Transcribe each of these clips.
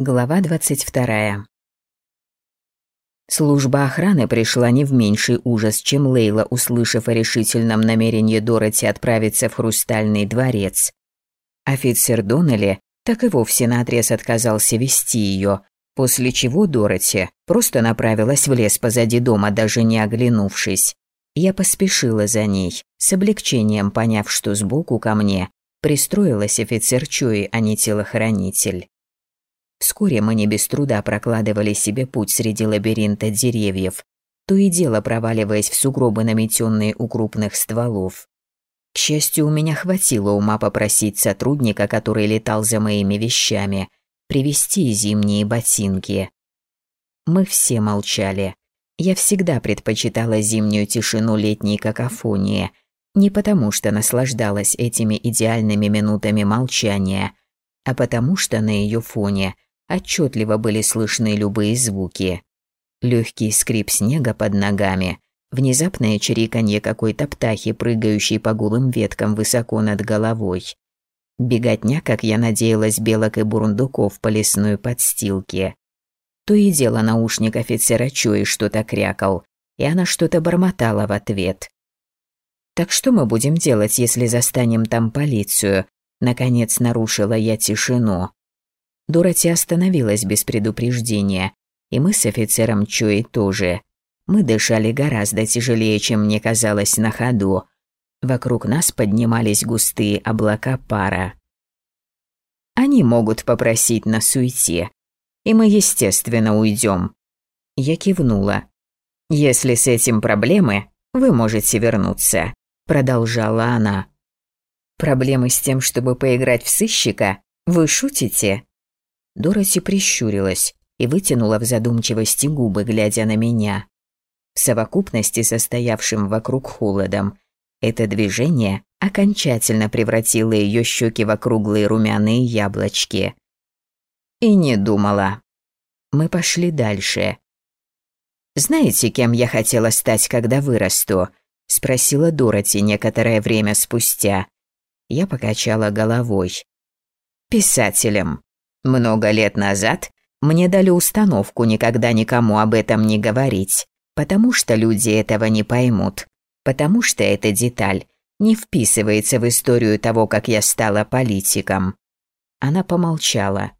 Глава 22. Служба охраны пришла не в меньший ужас, чем Лейла, услышав о решительном намерении Дороти отправиться в Хрустальный дворец. Офицер Доннелли так и вовсе наотрез отказался вести ее, после чего Дороти просто направилась в лес позади дома, даже не оглянувшись. Я поспешила за ней, с облегчением поняв, что сбоку ко мне пристроилась офицер Чуи, а не телохранитель. Вскоре мы не без труда прокладывали себе путь среди лабиринта деревьев, то и дело проваливаясь в сугробы, наметенные у крупных стволов. К счастью, у меня хватило ума попросить сотрудника, который летал за моими вещами, привезти зимние ботинки. Мы все молчали. Я всегда предпочитала зимнюю тишину летней какофонии, не потому что наслаждалась этими идеальными минутами молчания, а потому что на ее фоне – Отчетливо были слышны любые звуки. Легкий скрип снега под ногами, внезапное чириканье какой-то птахи, прыгающей по голым веткам высоко над головой. Беготня, как я надеялась, белок и бурундуков по лесной подстилке. То и дело наушник офицера Чуи что-то крякал, и она что-то бормотала в ответ. «Так что мы будем делать, если застанем там полицию?» Наконец нарушила я тишину. Дороти остановилась без предупреждения, и мы с офицером Чуи тоже. Мы дышали гораздо тяжелее, чем мне казалось на ходу. Вокруг нас поднимались густые облака пара. Они могут попросить нас уйти, и мы, естественно, уйдем. Я кивнула. Если с этим проблемы, вы можете вернуться, продолжала она. Проблемы с тем, чтобы поиграть в сыщика? Вы шутите? Дороти прищурилась и вытянула в задумчивости губы, глядя на меня. В совокупности состоявшим вокруг холодом, это движение окончательно превратило ее щеки в округлые румяные яблочки. И не думала. Мы пошли дальше. «Знаете, кем я хотела стать, когда вырасту?» – спросила Дороти некоторое время спустя. Я покачала головой. «Писателем. Много лет назад мне дали установку никогда никому об этом не говорить, потому что люди этого не поймут, потому что эта деталь не вписывается в историю того, как я стала политиком. Она помолчала.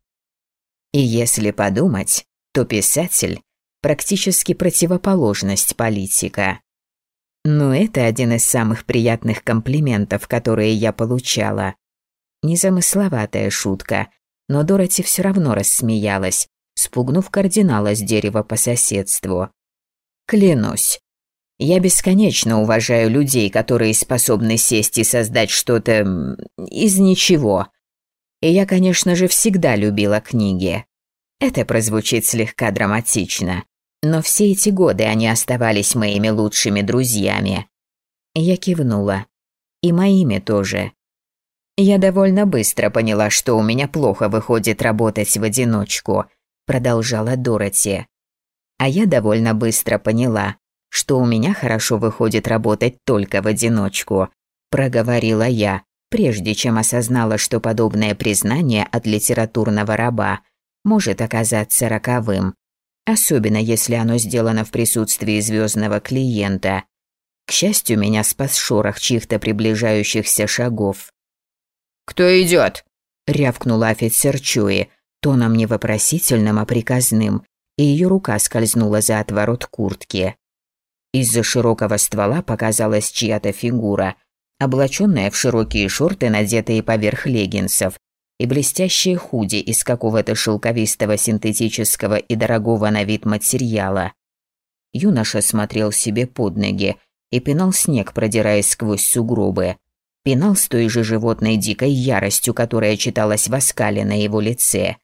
И если подумать, то писатель практически противоположность политика. Но это один из самых приятных комплиментов, которые я получала. Незамысловатая шутка, но Дороти все равно рассмеялась, спугнув кардинала с дерева по соседству. «Клянусь, я бесконечно уважаю людей, которые способны сесть и создать что-то из ничего. И я, конечно же, всегда любила книги. Это прозвучит слегка драматично, но все эти годы они оставались моими лучшими друзьями. Я кивнула. И моими тоже. Я довольно быстро поняла, что у меня плохо выходит работать в одиночку, продолжала Дороти. А я довольно быстро поняла, что у меня хорошо выходит работать только в одиночку, проговорила я, прежде чем осознала, что подобное признание от литературного раба может оказаться роковым, особенно если оно сделано в присутствии звездного клиента. К счастью, меня спас шорох чьих-то приближающихся шагов. «Кто идет?» – рявкнула офицер Чуи, тоном не вопросительным, а приказным, и ее рука скользнула за отворот куртки. Из-за широкого ствола показалась чья-то фигура, облаченная в широкие шорты, надетые поверх леггинсов, и блестящие худи из какого-то шелковистого синтетического и дорогого на вид материала. Юноша смотрел себе под ноги и пинал снег, продираясь сквозь сугробы пинал с той же животной дикой яростью, которая читалась в оскале на его лице.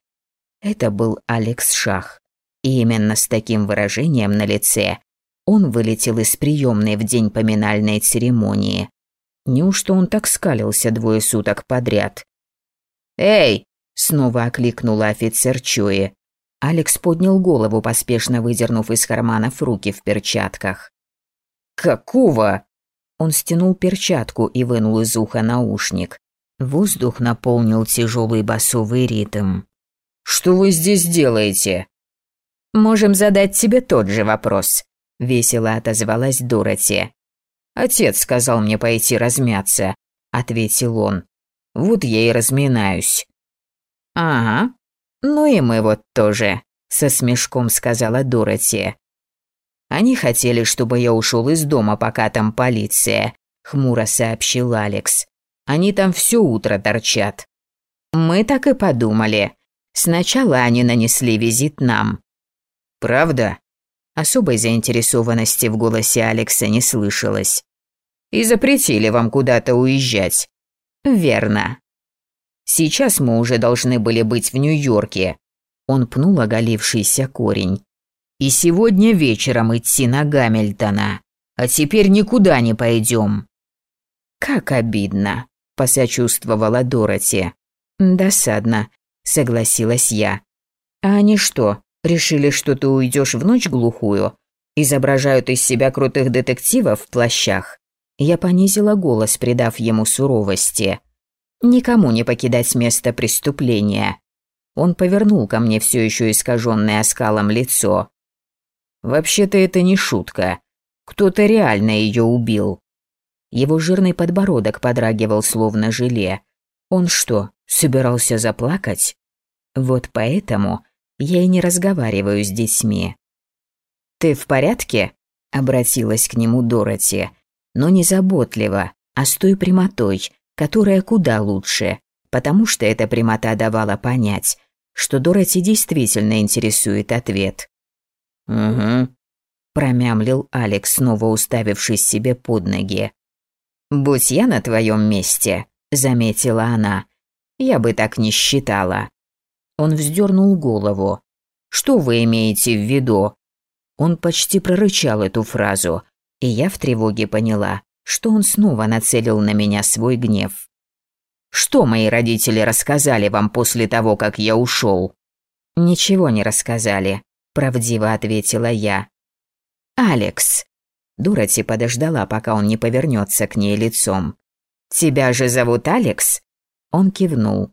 Это был Алекс Шах. И именно с таким выражением на лице он вылетел из приемной в день поминальной церемонии. Неужто он так скалился двое суток подряд? «Эй!» – снова окликнула офицер Чуи. Алекс поднял голову, поспешно выдернув из карманов руки в перчатках. «Какого?» Он стянул перчатку и вынул из уха наушник. Воздух наполнил тяжелый басовый ритм. Что вы здесь делаете?» «Можем задать тебе тот же вопрос», — весело отозвалась Дороти. «Отец сказал мне пойти размяться», — ответил он. «Вот я и разминаюсь». «Ага, ну и мы вот тоже», — со смешком сказала Дороти. «Они хотели, чтобы я ушел из дома, пока там полиция», — хмуро сообщил Алекс. «Они там все утро торчат». «Мы так и подумали. Сначала они нанесли визит нам». «Правда?» Особой заинтересованности в голосе Алекса не слышалось. «И запретили вам куда-то уезжать?» «Верно. Сейчас мы уже должны были быть в Нью-Йорке». Он пнул оголившийся корень. «И сегодня вечером идти на Гамильтона. А теперь никуда не пойдем». «Как обидно», – посочувствовала Дороти. «Досадно», – согласилась я. «А они что, решили, что ты уйдешь в ночь глухую? Изображают из себя крутых детективов в плащах?» Я понизила голос, придав ему суровости. «Никому не покидать место преступления». Он повернул ко мне все еще искаженное оскалом лицо. «Вообще-то это не шутка. Кто-то реально ее убил». Его жирный подбородок подрагивал словно желе. Он что, собирался заплакать? Вот поэтому я и не разговариваю с детьми. «Ты в порядке?» – обратилась к нему Дороти, но не заботливо, а с той прямотой, которая куда лучше, потому что эта прямота давала понять, что Дороти действительно интересует ответ. «Угу», – промямлил Алекс, снова уставившись себе под ноги. «Будь я на твоем месте», – заметила она, – «я бы так не считала». Он вздернул голову. «Что вы имеете в виду?» Он почти прорычал эту фразу, и я в тревоге поняла, что он снова нацелил на меня свой гнев. «Что мои родители рассказали вам после того, как я ушел?» «Ничего не рассказали», – правдиво ответила я. «Алекс». Дороти подождала, пока он не повернется к ней лицом. «Тебя же зовут Алекс?» Он кивнул.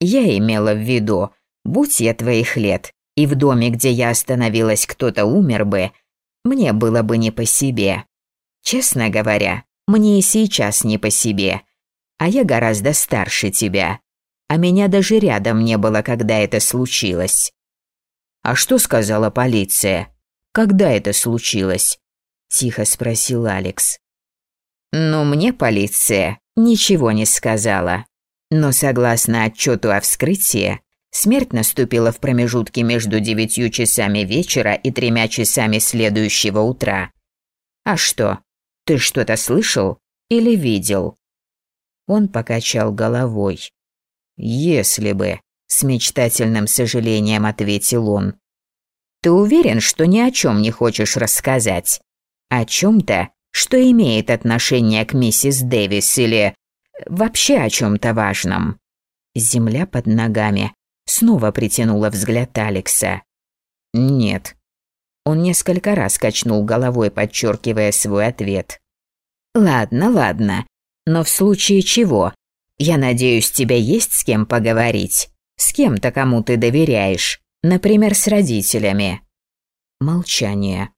«Я имела в виду, будь я твоих лет, и в доме, где я остановилась, кто-то умер бы, мне было бы не по себе. Честно говоря, мне и сейчас не по себе. А я гораздо старше тебя. А меня даже рядом не было, когда это случилось. А что сказала полиция? Когда это случилось? Тихо спросил Алекс. Ну, мне полиция ничего не сказала. Но согласно отчету о вскрытии, Смерть наступила в промежутке между девятью часами вечера и тремя часами следующего утра. А что, ты что-то слышал или видел? Он покачал головой. Если бы, с мечтательным сожалением ответил он. Ты уверен, что ни о чем не хочешь рассказать? О чем-то, что имеет отношение к миссис Дэвис или вообще о чем-то важном? Земля под ногами Снова притянула взгляд Алекса. «Нет». Он несколько раз качнул головой, подчеркивая свой ответ. «Ладно, ладно. Но в случае чего? Я надеюсь, тебе есть с кем поговорить? С кем-то, кому ты доверяешь? Например, с родителями?» Молчание.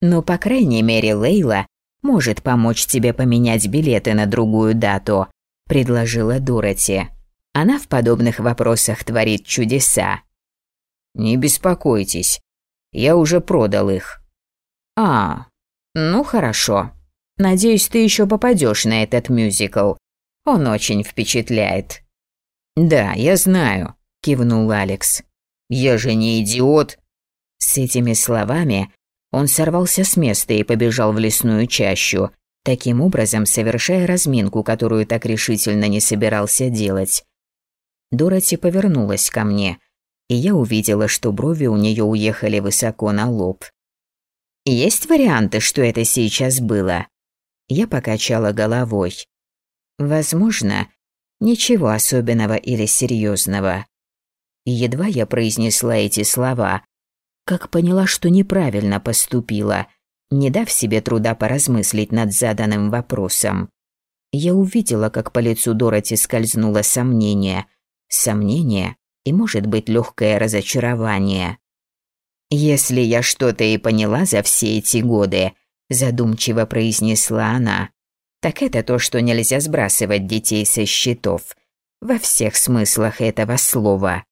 «Но, по крайней мере, Лейла может помочь тебе поменять билеты на другую дату», – предложила Дороти. Она в подобных вопросах творит чудеса. Не беспокойтесь, я уже продал их. А, ну хорошо. Надеюсь, ты еще попадешь на этот мюзикл. Он очень впечатляет. Да, я знаю, кивнул Алекс. Я же не идиот. С этими словами он сорвался с места и побежал в лесную чащу, таким образом совершая разминку, которую так решительно не собирался делать. Дороти повернулась ко мне, и я увидела, что брови у нее уехали высоко на лоб. «Есть варианты, что это сейчас было?» Я покачала головой. «Возможно, ничего особенного или серьезного. Едва я произнесла эти слова, как поняла, что неправильно поступила, не дав себе труда поразмыслить над заданным вопросом. Я увидела, как по лицу Дороти скользнуло сомнение – Сомнение и может быть легкое разочарование. «Если я что-то и поняла за все эти годы», – задумчиво произнесла она, – «так это то, что нельзя сбрасывать детей со счетов. Во всех смыслах этого слова».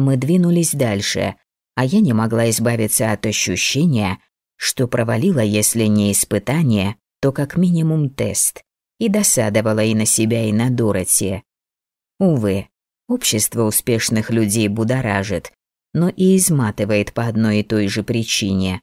Мы двинулись дальше, а я не могла избавиться от ощущения, что провалила, если не испытание, то как минимум тест, и досадовала и на себя, и на Дороти. Увы, общество успешных людей будоражит, но и изматывает по одной и той же причине.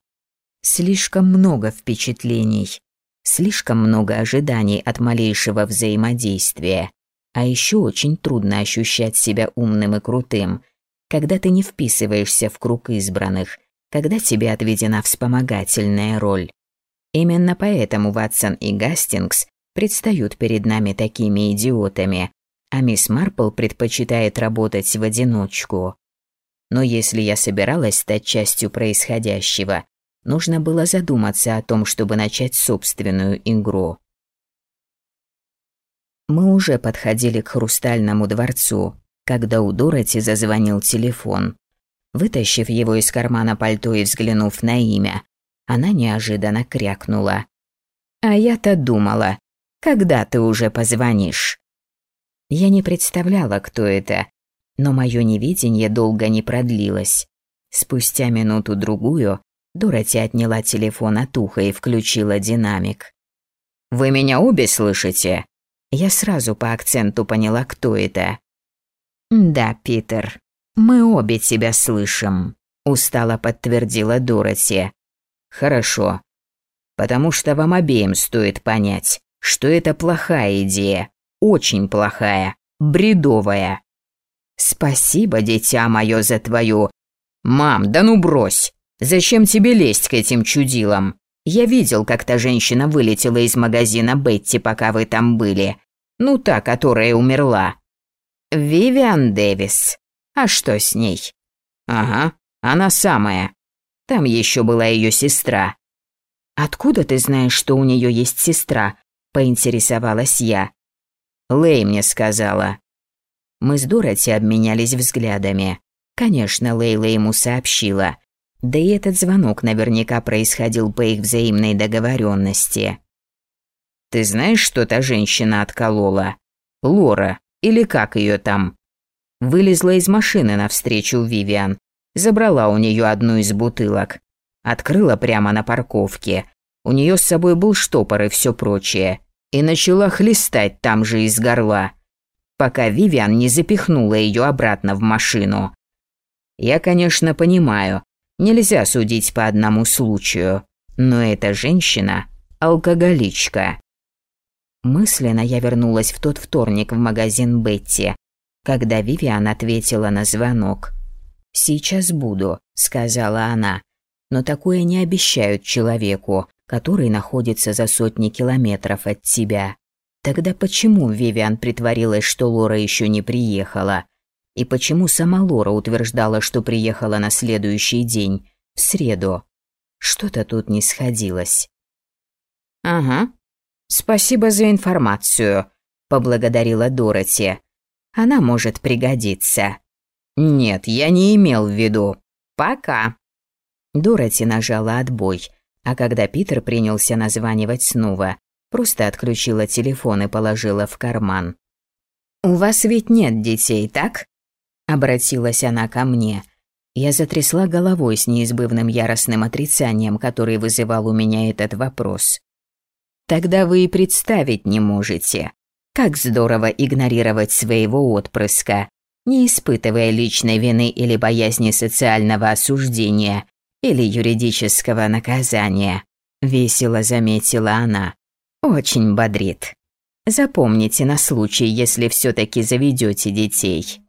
Слишком много впечатлений, слишком много ожиданий от малейшего взаимодействия, а еще очень трудно ощущать себя умным и крутым, когда ты не вписываешься в круг избранных, когда тебе отведена вспомогательная роль. Именно поэтому Ватсон и Гастингс предстают перед нами такими идиотами, а мисс Марпл предпочитает работать в одиночку. Но если я собиралась стать частью происходящего, нужно было задуматься о том, чтобы начать собственную игру. Мы уже подходили к Хрустальному дворцу, когда у Дороти зазвонил телефон. Вытащив его из кармана пальто и взглянув на имя, она неожиданно крякнула. «А я-то думала, когда ты уже позвонишь?» Я не представляла, кто это, но мое невидение долго не продлилось. Спустя минуту-другую Дороти отняла телефон от уха и включила динамик. «Вы меня обе слышите?» Я сразу по акценту поняла, кто это. «Да, Питер, мы обе тебя слышим», – устало подтвердила Дороти. «Хорошо. Потому что вам обеим стоит понять, что это плохая идея, очень плохая, бредовая. Спасибо, дитя мое, за твою... Мам, да ну брось! Зачем тебе лезть к этим чудилам? Я видел, как та женщина вылетела из магазина Бетти, пока вы там были. Ну, та, которая умерла. Вивиан Дэвис. А что с ней? Ага, она самая. Там еще была ее сестра. Откуда ты знаешь, что у нее есть сестра? Поинтересовалась я. Лэй мне сказала. Мы с Дороти обменялись взглядами. Конечно, Лейла ему сообщила. Да и этот звонок наверняка происходил по их взаимной договоренности. «Ты знаешь, что та женщина отколола? Лора, или как ее там?» Вылезла из машины навстречу Вивиан, забрала у нее одну из бутылок, открыла прямо на парковке. У нее с собой был штопор и все прочее, и начала хлестать там же из горла пока Вивиан не запихнула ее обратно в машину. Я, конечно, понимаю, нельзя судить по одному случаю, но эта женщина – алкоголичка. Мысленно я вернулась в тот вторник в магазин Бетти, когда Вивиан ответила на звонок. «Сейчас буду», – сказала она, – «но такое не обещают человеку, который находится за сотни километров от тебя». Тогда почему Вивиан притворилась, что Лора еще не приехала? И почему сама Лора утверждала, что приехала на следующий день, в среду? Что-то тут не сходилось. «Ага. Спасибо за информацию», – поблагодарила Дороти. «Она может пригодиться». «Нет, я не имел в виду. Пока». Дороти нажала отбой, а когда Питер принялся названивать снова, Просто отключила телефон и положила в карман. «У вас ведь нет детей, так?» Обратилась она ко мне. Я затрясла головой с неизбывным яростным отрицанием, который вызывал у меня этот вопрос. «Тогда вы и представить не можете. Как здорово игнорировать своего отпрыска, не испытывая личной вины или боязни социального осуждения или юридического наказания», – весело заметила она. Очень бодрит. Запомните на случай, если все-таки заведете детей.